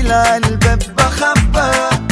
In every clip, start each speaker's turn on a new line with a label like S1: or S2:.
S1: القلب بخبى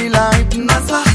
S1: me like Nasa.